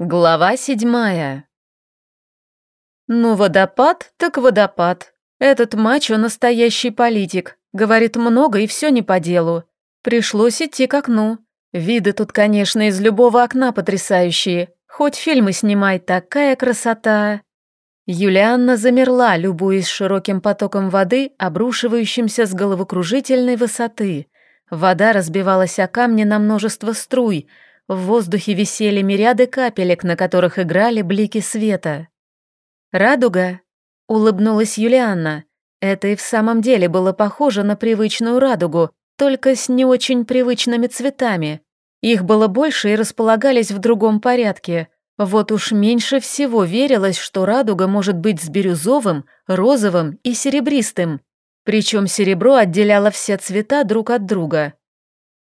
Глава седьмая. Ну, водопад, так водопад. Этот мачо настоящий политик. Говорит много и все не по делу. Пришлось идти к окну. Виды тут, конечно, из любого окна потрясающие. Хоть фильмы снимай, такая красота. Юлианна замерла, любуясь широким потоком воды, обрушивающимся с головокружительной высоты. Вода разбивалась о камни на множество струй — в воздухе висели мириады капелек, на которых играли блики света. «Радуга?» — улыбнулась Юлианна. Это и в самом деле было похоже на привычную радугу, только с не очень привычными цветами. Их было больше и располагались в другом порядке. Вот уж меньше всего верилось, что радуга может быть с бирюзовым, розовым и серебристым. Причем серебро отделяло все цвета друг от друга.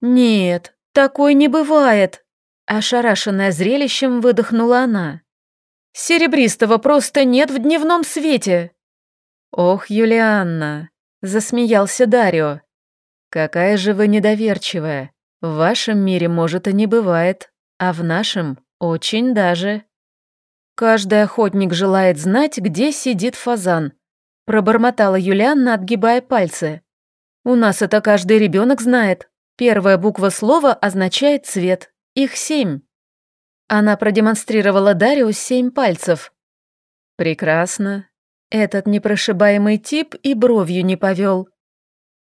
«Нет, такой не бывает!» Ошарашенная зрелищем выдохнула она. «Серебристого просто нет в дневном свете!» «Ох, Юлианна!» — засмеялся Дарио. «Какая же вы недоверчивая! В вашем мире, может, и не бывает, а в нашем очень даже...» «Каждый охотник желает знать, где сидит фазан», — пробормотала Юлианна, отгибая пальцы. «У нас это каждый ребенок знает. Первая буква слова означает цвет, их семь. Она продемонстрировала Дарио семь пальцев. Прекрасно. Этот непрошибаемый тип и бровью не повел.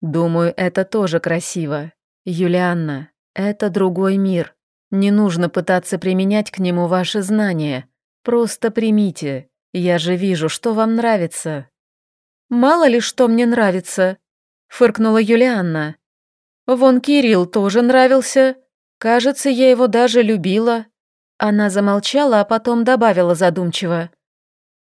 Думаю, это тоже красиво. Юлианна, это другой мир. Не нужно пытаться применять к нему ваши знания. Просто примите. Я же вижу, что вам нравится. Мало ли, что мне нравится, фыркнула Юлианна. Вон Кирилл тоже нравился. Кажется, я его даже любила. Она замолчала, а потом добавила задумчиво.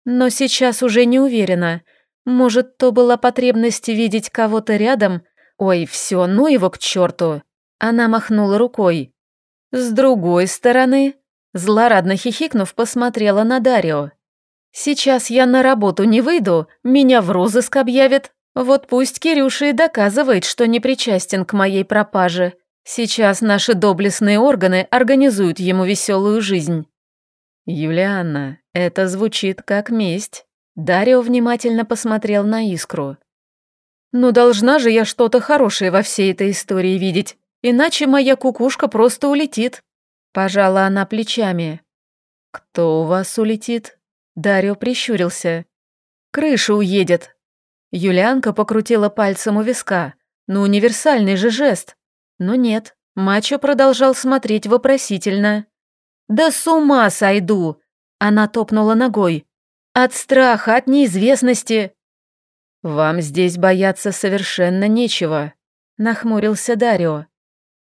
Но сейчас уже не уверена. Может, то была потребность видеть кого-то рядом? Ой, все, ну его к черту. Она махнула рукой. С другой стороны, злорадно хихикнув, посмотрела на Дарио. Сейчас я на работу не выйду, меня в розыск объявят. Вот пусть Кирюша и доказывает, что не причастен к моей пропаже. Сейчас наши доблестные органы организуют ему веселую жизнь. Юлианна, это звучит как месть. Дарио внимательно посмотрел на искру. Ну должна же я что-то хорошее во всей этой истории видеть, иначе моя кукушка просто улетит. Пожала она плечами. Кто у вас улетит? Дарио прищурился. Крыша уедет. Юлианка покрутила пальцем у виска. Ну универсальный же жест. Но нет, Мачо продолжал смотреть вопросительно. «Да с ума сойду!» Она топнула ногой. «От страха, от неизвестности!» «Вам здесь бояться совершенно нечего», — нахмурился Дарио.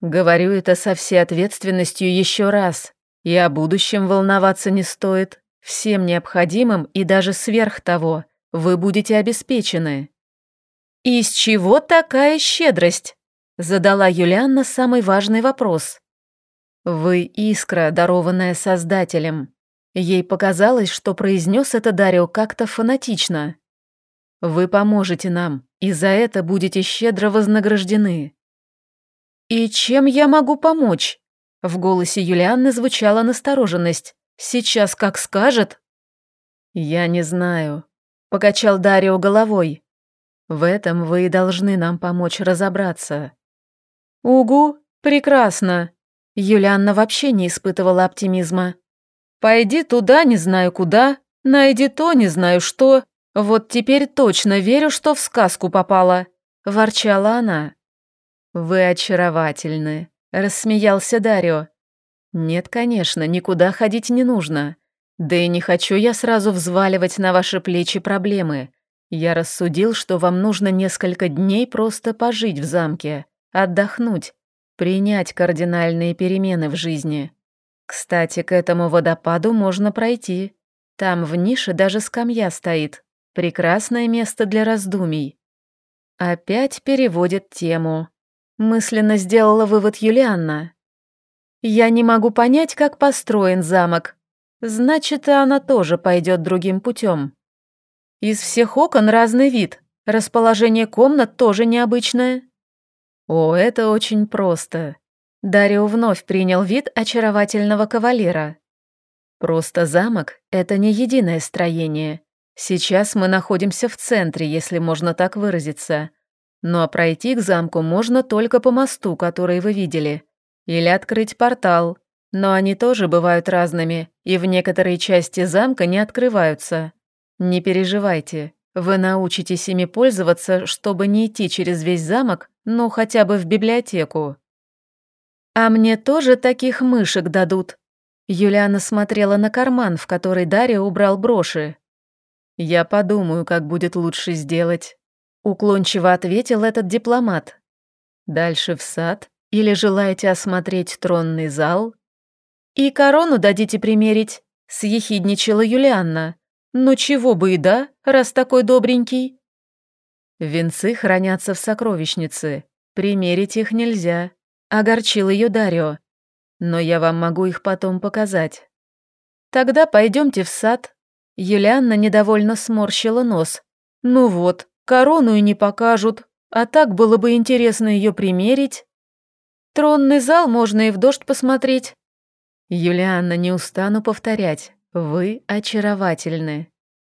«Говорю это со всей ответственностью еще раз. И о будущем волноваться не стоит. Всем необходимым и даже сверх того вы будете обеспечены». «Из чего такая щедрость?» Задала Юлианна самый важный вопрос. «Вы искра, дарованная Создателем». Ей показалось, что произнес это Дарио как-то фанатично. «Вы поможете нам, и за это будете щедро вознаграждены». «И чем я могу помочь?» В голосе Юлианны звучала настороженность. «Сейчас как скажет?» «Я не знаю», — покачал Дарио головой. «В этом вы и должны нам помочь разобраться». «Угу, прекрасно». Юлианна вообще не испытывала оптимизма. «Пойди туда, не знаю куда, найди то, не знаю что. Вот теперь точно верю, что в сказку попала», – ворчала она. «Вы очаровательны», – рассмеялся Дарио. «Нет, конечно, никуда ходить не нужно. Да и не хочу я сразу взваливать на ваши плечи проблемы. Я рассудил, что вам нужно несколько дней просто пожить в замке отдохнуть, принять кардинальные перемены в жизни. Кстати, к этому водопаду можно пройти. Там в нише даже скамья стоит. Прекрасное место для раздумий. Опять переводит тему. Мысленно сделала вывод Юлианна. Я не могу понять, как построен замок. Значит, она тоже пойдет другим путем. Из всех окон разный вид. Расположение комнат тоже необычное. «О, это очень просто». Дарио вновь принял вид очаровательного кавалера. Просто замок — это не единое строение. Сейчас мы находимся в центре, если можно так выразиться. Ну а пройти к замку можно только по мосту, который вы видели. Или открыть портал. Но они тоже бывают разными, и в некоторые части замка не открываются. Не переживайте, вы научитесь ими пользоваться, чтобы не идти через весь замок, но хотя бы в библиотеку. А мне тоже таких мышек дадут. Юлиана смотрела на карман, в который Дарья убрал броши. Я подумаю, как будет лучше сделать. Уклончиво ответил этот дипломат. Дальше в сад или желаете осмотреть тронный зал? И корону дадите примерить, съехидничала Юлианна. Ну чего бы и да, раз такой добренький. Венцы хранятся в сокровищнице. Примерить их нельзя. Огорчил ее Дарио. Но я вам могу их потом показать. Тогда пойдемте в сад. Юлианна недовольно сморщила нос. Ну вот, корону и не покажут. А так было бы интересно ее примерить. Тронный зал можно и в дождь посмотреть. Юлианна, не устану повторять. Вы очаровательны.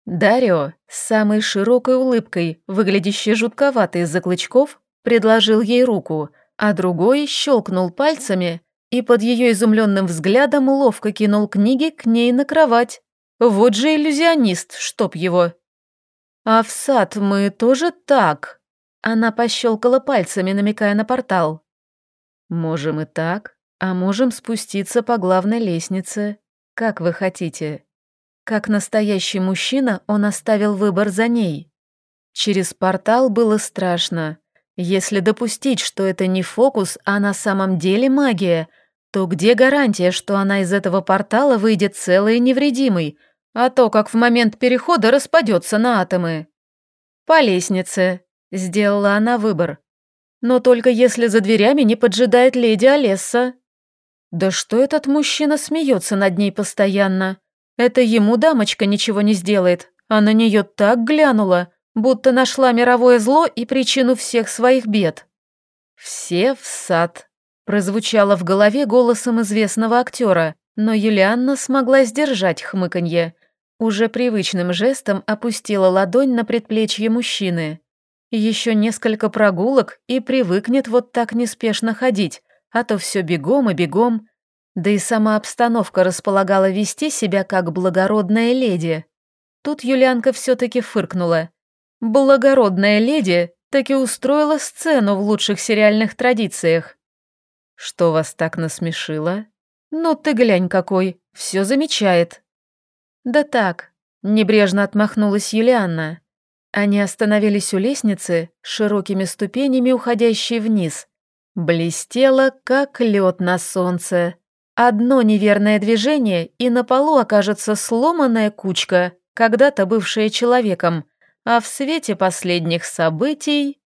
Дарио, с самой широкой улыбкой, выглядящей жутковато из-за клычков, предложил ей руку, а другой щелкнул пальцами и под ее изумленным взглядом ловко кинул книги к ней на кровать. Вот же иллюзионист, чтоб его. А в сад мы тоже так. Она пощелкала пальцами, намекая на портал. Можем и так, а можем спуститься по главной лестнице. Как вы хотите. Как настоящий мужчина он оставил выбор за ней. Через портал было страшно. Если допустить, что это не фокус, а на самом деле магия, то где гарантия, что она из этого портала выйдет целой и невредимой, а то, как в момент перехода распадется на атомы? По лестнице. Сделала она выбор. Но только если за дверями не поджидает леди Олесса. Да что этот мужчина смеется над ней постоянно? Это ему дамочка ничего не сделает, а на нее так глянула, будто нашла мировое зло и причину всех своих бед. «Все в сад», — прозвучало в голове голосом известного актера, но Юлианна смогла сдержать хмыканье. Уже привычным жестом опустила ладонь на предплечье мужчины. Еще несколько прогулок и привыкнет вот так неспешно ходить, а то все бегом и бегом. Да и сама обстановка располагала вести себя как благородная леди. Тут Юлианка все-таки фыркнула. Благородная леди таки устроила сцену в лучших сериальных традициях. Что вас так насмешило? Ну ты глянь какой, все замечает. Да так, небрежно отмахнулась Юлианна. Они остановились у лестницы, широкими ступенями уходящей вниз, Блестело, как лед на солнце. Одно неверное движение, и на полу окажется сломанная кучка, когда-то бывшая человеком, а в свете последних событий...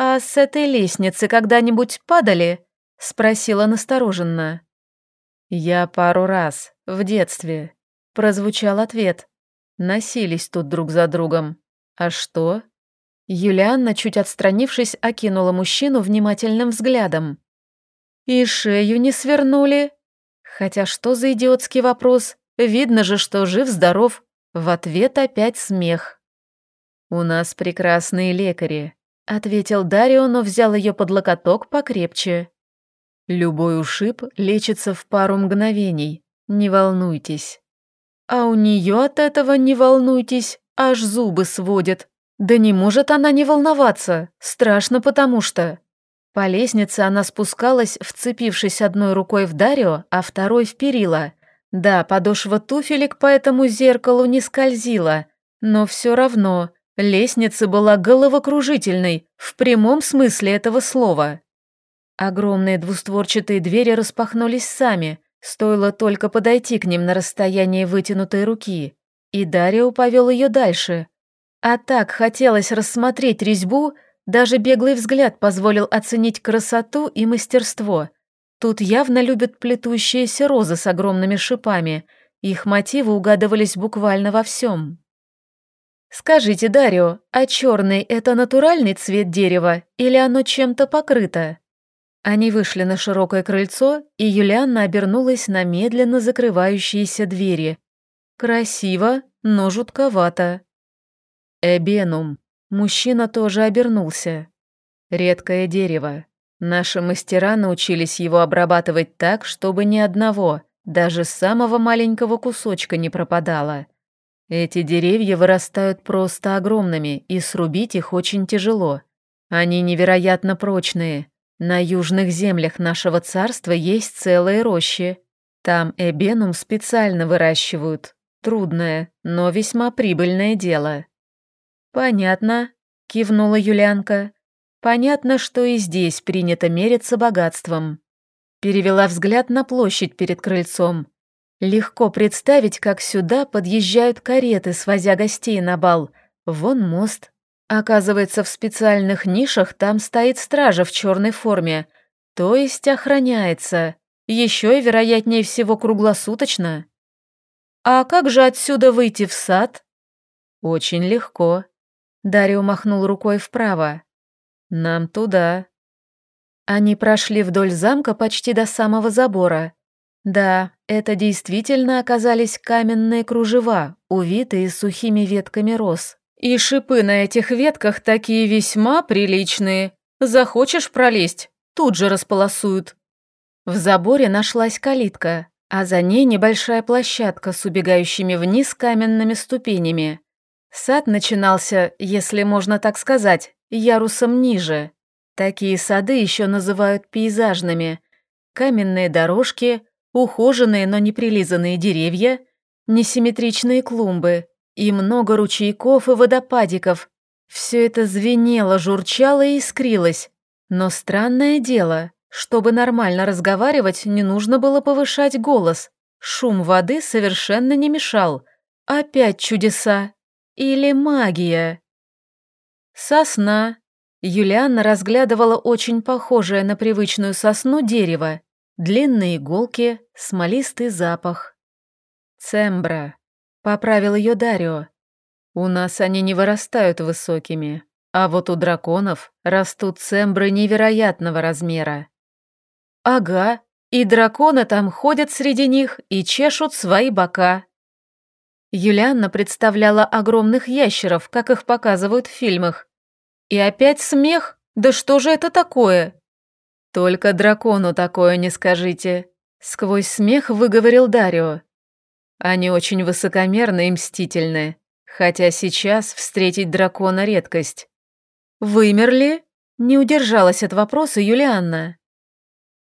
«А с этой лестницы когда-нибудь падали?» — спросила настороженно. «Я пару раз, в детстве», — прозвучал ответ. Носились тут друг за другом. А что? Юлианна, чуть отстранившись, окинула мужчину внимательным взглядом. «И шею не свернули?» Хотя что за идиотский вопрос? Видно же, что жив-здоров. В ответ опять смех. «У нас прекрасные лекари», — ответил Дарио, но взял ее под локоток покрепче. «Любой ушиб лечится в пару мгновений. Не волнуйтесь». «А у нее от этого не волнуйтесь, аж зубы сводят», да не может она не волноваться, страшно потому что... По лестнице она спускалась, вцепившись одной рукой в Дарио, а второй в перила. Да, подошва туфелек по этому зеркалу не скользила, но все равно лестница была головокружительной, в прямом смысле этого слова. Огромные двустворчатые двери распахнулись сами, стоило только подойти к ним на расстояние вытянутой руки, и Дарио повел ее дальше, а так хотелось рассмотреть резьбу, даже беглый взгляд позволил оценить красоту и мастерство. Тут явно любят плетущиеся розы с огромными шипами, их мотивы угадывались буквально во всем. «Скажите, Дарио, а черный — это натуральный цвет дерева или оно чем-то покрыто?» Они вышли на широкое крыльцо, и Юлианна обернулась на медленно закрывающиеся двери. Красиво, но жутковато. Эбенум. Мужчина тоже обернулся. Редкое дерево. Наши мастера научились его обрабатывать так, чтобы ни одного, даже самого маленького кусочка не пропадало. Эти деревья вырастают просто огромными, и срубить их очень тяжело. Они невероятно прочные. На южных землях нашего царства есть целые рощи. Там эбенум специально выращивают. Трудное, но весьма прибыльное дело. «Понятно», — кивнула Юлянка. «Понятно, что и здесь принято мериться богатством». Перевела взгляд на площадь перед крыльцом. Легко представить, как сюда подъезжают кареты, свозя гостей на бал. Вон мост, Оказывается, в специальных нишах там стоит стража в черной форме, то есть охраняется, еще и, вероятнее всего, круглосуточно. А как же отсюда выйти в сад? Очень легко. Дарио махнул рукой вправо. Нам туда. Они прошли вдоль замка почти до самого забора. Да, это действительно оказались каменные кружева, увитые сухими ветками роз. И шипы на этих ветках такие весьма приличные. Захочешь пролезть, тут же располосуют. В заборе нашлась калитка, а за ней небольшая площадка с убегающими вниз каменными ступенями. Сад начинался, если можно так сказать, ярусом ниже. Такие сады еще называют пейзажными. Каменные дорожки, ухоженные, но не прилизанные деревья, несимметричные клумбы, и много ручейков и водопадиков. Все это звенело, журчало и искрилось. Но странное дело, чтобы нормально разговаривать, не нужно было повышать голос. Шум воды совершенно не мешал. Опять чудеса. Или магия. Сосна. Юлианна разглядывала очень похожее на привычную сосну дерево. Длинные иголки, смолистый запах. Цембра. Поправил ее Дарио. У нас они не вырастают высокими, а вот у драконов растут цембры невероятного размера. Ага, и драконы там ходят среди них и чешут свои бока. Юлианна представляла огромных ящеров, как их показывают в фильмах. И опять смех? Да что же это такое? Только дракону такое не скажите. Сквозь смех выговорил Дарио. Они очень высокомерны и мстительны, хотя сейчас встретить дракона редкость. «Вымерли?» — не удержалась от вопроса Юлианна.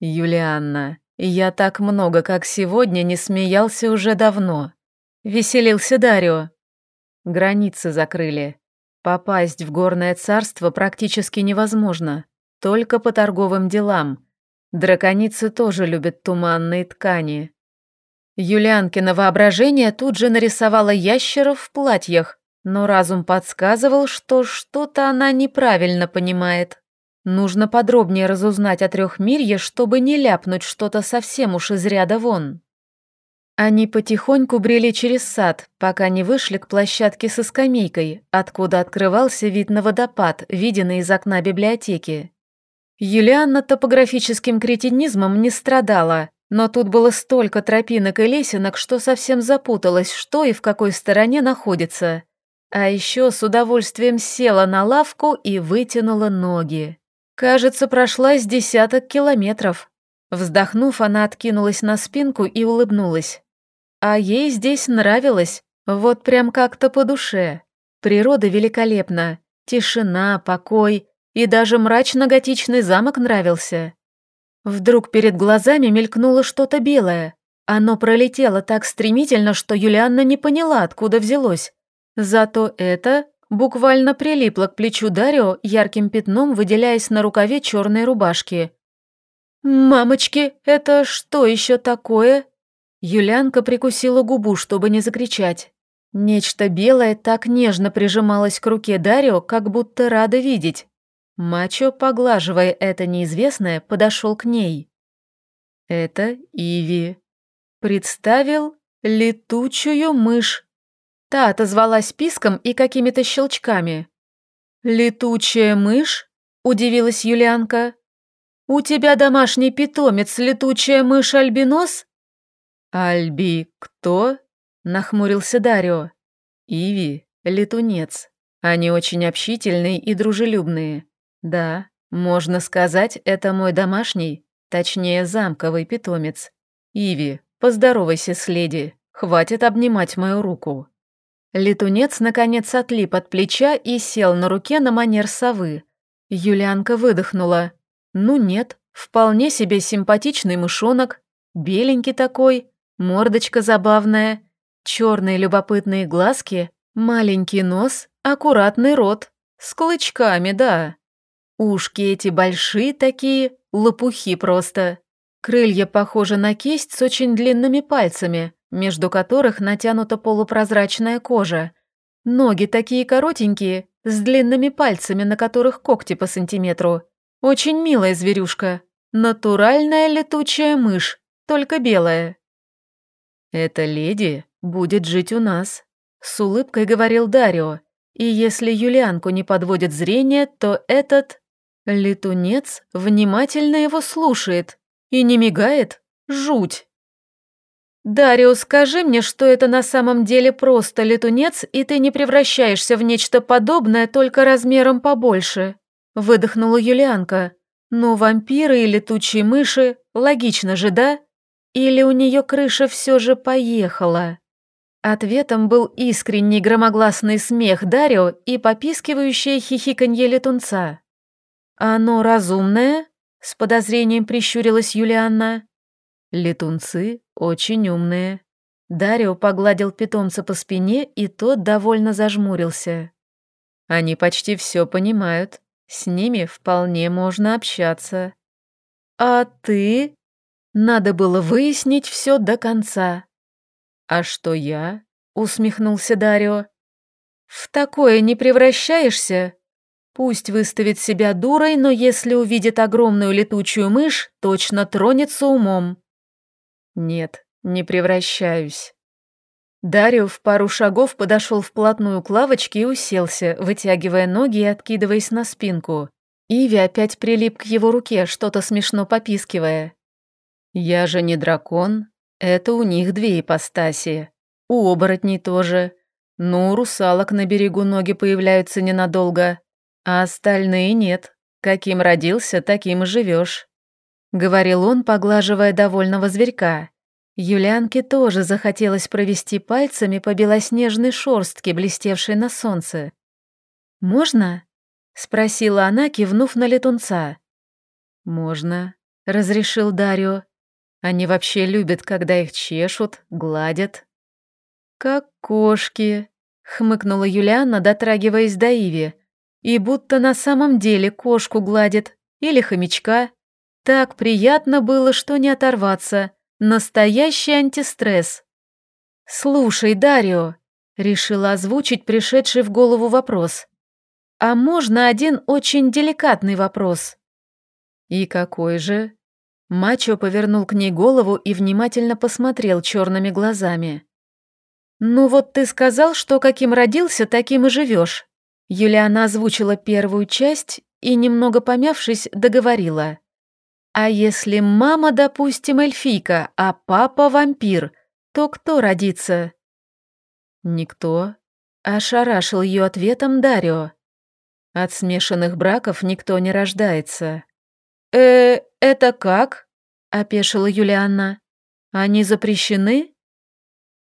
«Юлианна, я так много, как сегодня, не смеялся уже давно», — веселился Дарио. Границы закрыли. Попасть в горное царство практически невозможно, только по торговым делам. Драконицы тоже любят туманные ткани. Юлианкино воображение тут же нарисовало ящеров в платьях, но разум подсказывал, что что-то она неправильно понимает. Нужно подробнее разузнать о трехмирье, чтобы не ляпнуть что-то совсем уж из ряда вон. Они потихоньку брели через сад, пока не вышли к площадке со скамейкой, откуда открывался вид на водопад, виденный из окна библиотеки. Юлианна топографическим кретинизмом не страдала, но тут было столько тропинок и лесенок, что совсем запуталась, что и в какой стороне находится. А еще с удовольствием села на лавку и вытянула ноги. Кажется, прошла с десяток километров. Вздохнув, она откинулась на спинку и улыбнулась. А ей здесь нравилось, вот прям как-то по душе. Природа великолепна, тишина, покой, и даже мрачно-готичный замок нравился. Вдруг перед глазами мелькнуло что-то белое. Оно пролетело так стремительно, что Юлианна не поняла, откуда взялось. Зато это буквально прилипло к плечу Дарио, ярким пятном выделяясь на рукаве черной рубашки. «Мамочки, это что еще такое?» Юлянка прикусила губу, чтобы не закричать. Нечто белое так нежно прижималось к руке Дарио, как будто рада видеть. Мачо, поглаживая это неизвестное, подошел к ней. Это Иви. Представил летучую мышь. Та отозвалась писком и какими-то щелчками. «Летучая мышь?» – удивилась Юлианка. У тебя домашний питомец, летучая мышь-альбинос?» «Альби кто?» — нахмурился Дарио. «Иви, летунец. Они очень общительные и дружелюбные. Да, можно сказать, это мой домашний, точнее замковый питомец. Иви, поздоровайся с леди, хватит обнимать мою руку». Летунец наконец отлип от плеча и сел на руке на манер совы. Юлианка выдохнула. «Ну нет, вполне себе симпатичный мышонок, беленький такой, мордочка забавная, черные любопытные глазки, маленький нос, аккуратный рот, с клычками, да. Ушки эти большие такие, лопухи просто. Крылья похожи на кисть с очень длинными пальцами, между которых натянута полупрозрачная кожа. Ноги такие коротенькие, с длинными пальцами, на которых когти по сантиметру. Очень милая зверюшка. Натуральная летучая мышь, только белая. «Эта леди будет жить у нас», — с улыбкой говорил Дарио. «И если Юлианку не подводит зрение, то этот...» Летунец внимательно его слушает и не мигает. Жуть. «Дарио, скажи мне, что это на самом деле просто летунец, и ты не превращаешься в нечто подобное, только размером побольше», — выдохнула Юлианка. «Ну, вампиры и летучие мыши, логично же, да? Или у нее крыша все же поехала?» Ответом был искренний громогласный смех Дарио и попискивающее хихиканье летунца. «Оно разумное?» — с подозрением прищурилась Юлианна. Летунцы очень умные. Дарио погладил питомца по спине, и тот довольно зажмурился. Они почти все понимают. С ними вполне можно общаться. А ты? Надо было выяснить все до конца. А что я? Усмехнулся Дарио. В такое не превращаешься? Пусть выставит себя дурой, но если увидит огромную летучую мышь, точно тронется умом. Нет, не превращаюсь. Дарио в пару шагов подошел вплотную к лавочке и уселся, вытягивая ноги и откидываясь на спинку. Иви опять прилип к его руке, что-то смешно попискивая. «Я же не дракон. Это у них две ипостаси. У оборотней тоже. Ну, у русалок на берегу ноги появляются ненадолго, а остальные нет. Каким родился, таким и живешь. Говорил он, поглаживая довольного зверька. Юлианке тоже захотелось провести пальцами по белоснежной шорстке, блестевшей на солнце. «Можно?» — спросила она, кивнув на летунца. «Можно», — разрешил Дарио. «Они вообще любят, когда их чешут, гладят». «Как кошки», — хмыкнула Юлианна, дотрагиваясь до Иви. «И будто на самом деле кошку гладит, или хомячка». Так приятно было, что не оторваться. Настоящий антистресс. «Слушай, Дарио», — решила озвучить пришедший в голову вопрос. «А можно один очень деликатный вопрос?» «И какой же?» Мачо повернул к ней голову и внимательно посмотрел черными глазами. «Ну вот ты сказал, что каким родился, таким и живешь». Юлиана озвучила первую часть и, немного помявшись, договорила. А если мама, допустим, эльфийка, а папа вампир, то кто родится? Никто. Ошарашил ее ответом Дарио. От смешанных браков никто не рождается. «Э, это как?» — опешила Юлианна. «Они запрещены?»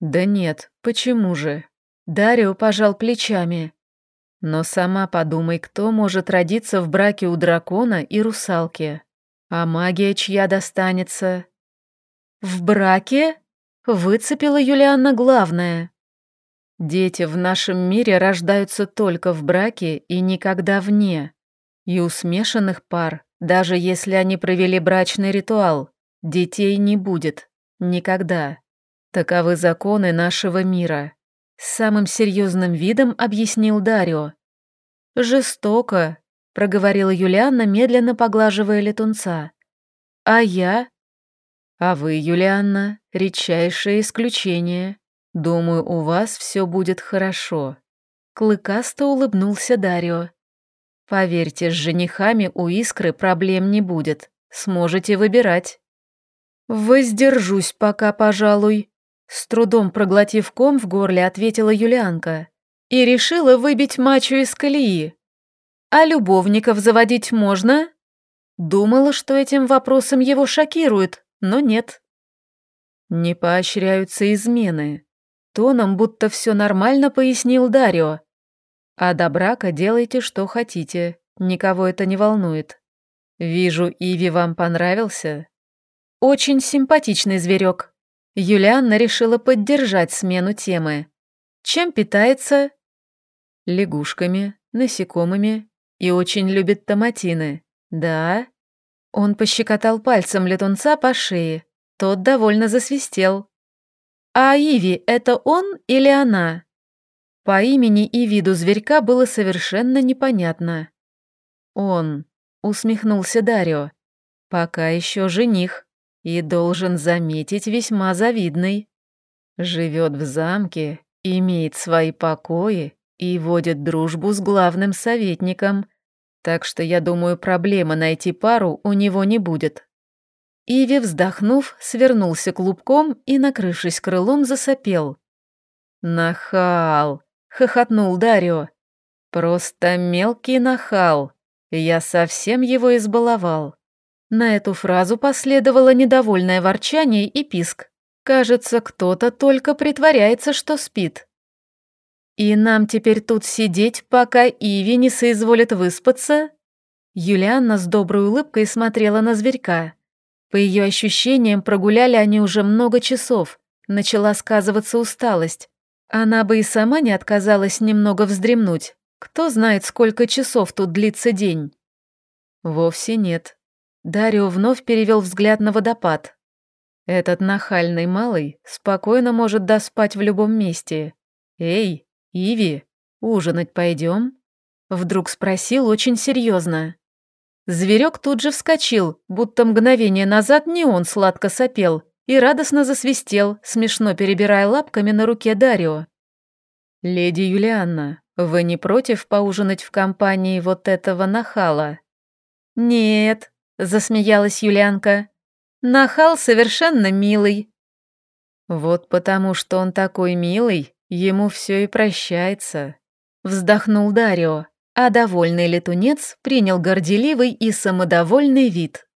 «Да нет, почему же?» Дарио пожал плечами. «Но сама подумай, кто может родиться в браке у дракона и русалки?» А магия чья достанется? В браке? Выцепила Юлианна главное. Дети в нашем мире рождаются только в браке и никогда вне. И у смешанных пар, даже если они провели брачный ритуал, детей не будет. Никогда. Таковы законы нашего мира. С самым серьезным видом объяснил Дарио. Жестоко, проговорила Юлианна, медленно поглаживая летунца. А я? А вы, Юлианна, редчайшее исключение. Думаю, у вас все будет хорошо. Клыкасто улыбнулся Дарио. Поверьте, с женихами у Искры проблем не будет. Сможете выбирать. Воздержусь пока, пожалуй. С трудом проглотив ком в горле, ответила Юлианка. И решила выбить мачу из колеи. А любовников заводить можно? Думала, что этим вопросом его шокирует, но нет. Не поощряются измены. Тоном, будто все нормально, пояснил Дарио. А до брака делайте, что хотите. Никого это не волнует. Вижу, Иви вам понравился. Очень симпатичный зверек. Юлианна решила поддержать смену темы. Чем питается? Лягушками, насекомыми и очень любит томатины. Да? Он пощекотал пальцем летунца по шее. Тот довольно засвистел. А Иви — это он или она? По имени и виду зверька было совершенно непонятно. «Он», — усмехнулся Дарио, — «пока еще жених и должен заметить весьма завидный. Живет в замке, имеет свои покои и водит дружбу с главным советником, так что я думаю, проблема найти пару у него не будет». Иви, вздохнув, свернулся клубком и, накрывшись крылом, засопел. «Нахал!» — хохотнул Дарио. «Просто мелкий нахал!» Я совсем его избаловал. На эту фразу последовало недовольное ворчание и писк. Кажется, кто-то только притворяется, что спит. И нам теперь тут сидеть, пока Иви не соизволит выспаться? Юлианна с доброй улыбкой смотрела на зверька. По ее ощущениям, прогуляли они уже много часов. Начала сказываться усталость. Она бы и сама не отказалась немного вздремнуть. Кто знает, сколько часов тут длится день? Вовсе нет. Дарио вновь перевел взгляд на водопад. Этот нахальный малый спокойно может доспать в любом месте. Эй, Иви, ужинать пойдем? Вдруг спросил очень серьезно. Зверек тут же вскочил, будто мгновение назад не он сладко сопел, и радостно засвистел, смешно перебирая лапками на руке Дарио. «Леди Юлианна, вы не против поужинать в компании вот этого нахала? Нет, засмеялась Юлянка. Нахал совершенно милый. Вот потому что он такой милый, ему все и прощается. Вздохнул Дарио, а довольный летунец принял горделивый и самодовольный вид.